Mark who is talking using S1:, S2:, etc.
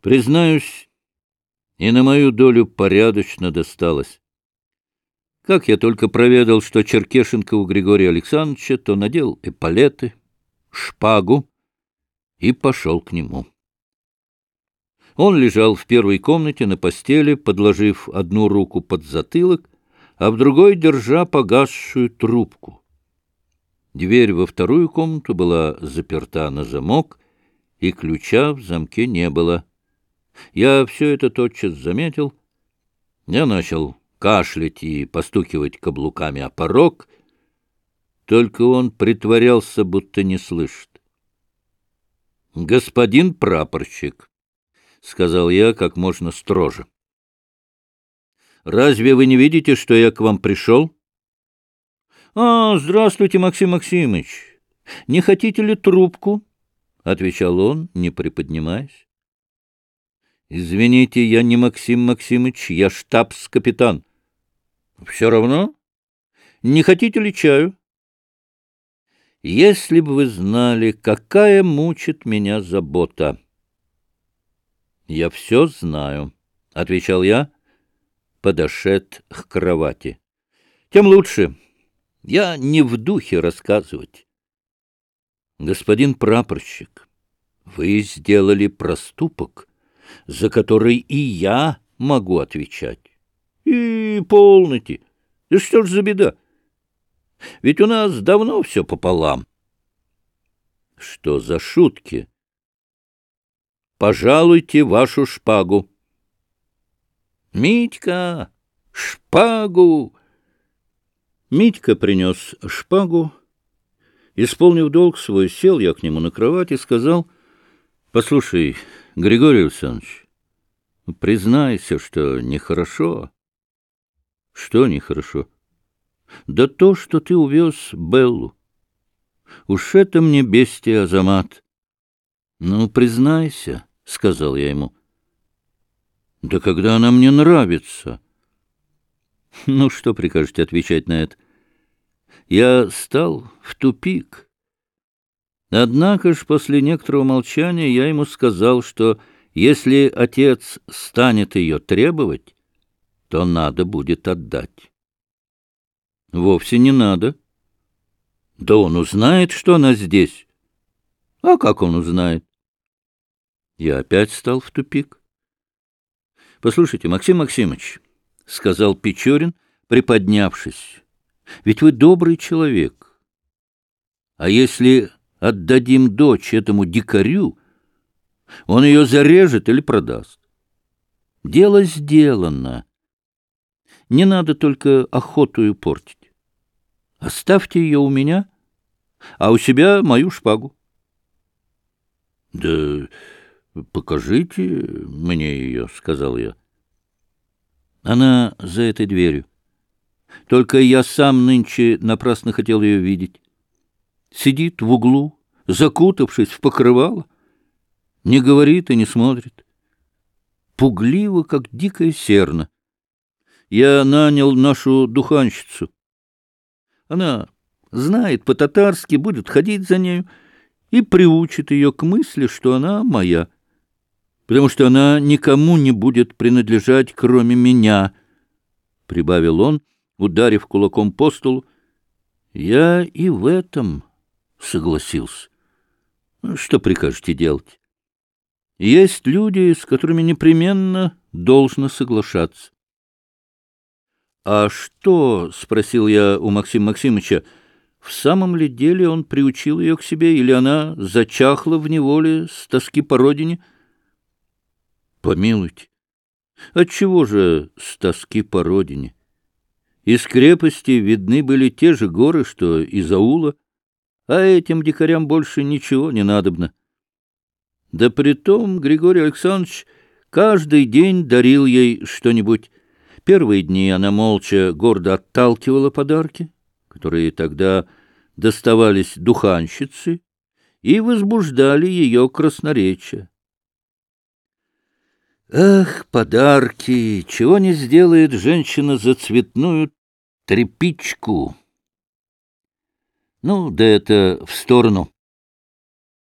S1: Признаюсь, и на мою долю порядочно досталось. Как я только проведал, что Черкешенко у Григория Александровича, то надел эполеты, шпагу и пошел к нему. Он лежал в первой комнате на постели, подложив одну руку под затылок, а в другой держа погасшую трубку. Дверь во вторую комнату была заперта на замок, и ключа в замке не было. Я все это тотчас заметил. Я начал кашлять и постукивать каблуками о порог, только он притворялся, будто не слышит. «Господин прапорщик», — сказал я как можно строже, — «разве вы не видите, что я к вам пришел?» «А, здравствуйте, Максим Максимович! Не хотите ли трубку?» — отвечал он, не приподнимаясь. «Извините, я не Максим Максимович, я штабс-капитан». «Все равно? Не хотите ли чаю?» «Если бы вы знали, какая мучит меня забота!» «Я все знаю», — отвечал я, подошед к кровати. «Тем лучше. Я не в духе рассказывать». «Господин прапорщик, вы сделали проступок, за который и я могу отвечать. И полноте. Да что ж за беда? Ведь у нас давно все пополам. Что за шутки? Пожалуйте вашу шпагу. Митька, шпагу! Митька принес шпагу. Исполнив долг свой, сел я к нему на кровать и сказал, «Послушай, Григорий Александрович, признайся, что нехорошо». «Что нехорошо?» «Да то, что ты увез Беллу. Уж это мне бестия, Азамат». «Ну, признайся», — сказал я ему. «Да когда она мне нравится». «Ну, что прикажете отвечать на это?» «Я стал в тупик». Однако ж после некоторого молчания я ему сказал, что если отец станет ее требовать, то надо будет отдать. Вовсе не надо. Да он узнает, что она здесь. А как он узнает? Я опять стал в тупик. Послушайте, Максим Максимович, — сказал Печорин, приподнявшись, — ведь вы добрый человек. А если отдадим дочь этому дикарю, он ее зарежет или продаст. Дело сделано. Не надо только охоту портить. Оставьте ее у меня, а у себя мою шпагу. — Да покажите мне ее, — сказал я. Она за этой дверью. Только я сам нынче напрасно хотел ее видеть. Сидит в углу, закутавшись в покрывало, не говорит и не смотрит. Пугливо, как дикая серна. Я нанял нашу духанщицу. Она знает по-татарски, будет ходить за нею и приучит ее к мысли, что она моя, потому что она никому не будет принадлежать, кроме меня, — прибавил он, ударив кулаком по столу. Я и в этом согласился. Что прикажете делать? Есть люди, с которыми непременно должно соглашаться. — А что, — спросил я у Максима Максимовича, — в самом ли деле он приучил ее к себе, или она зачахла в неволе с тоски по родине? — Помилуйте, отчего же с тоски по родине? Из крепости видны были те же горы, что из аула, а этим дикарям больше ничего не надобно. Да притом Григорий Александрович каждый день дарил ей что-нибудь. Первые дни она молча гордо отталкивала подарки, которые тогда доставались духанщице, и возбуждали ее красноречие. Ах, подарки! Чего не сделает женщина за цветную тряпичку? Ну, да это в сторону.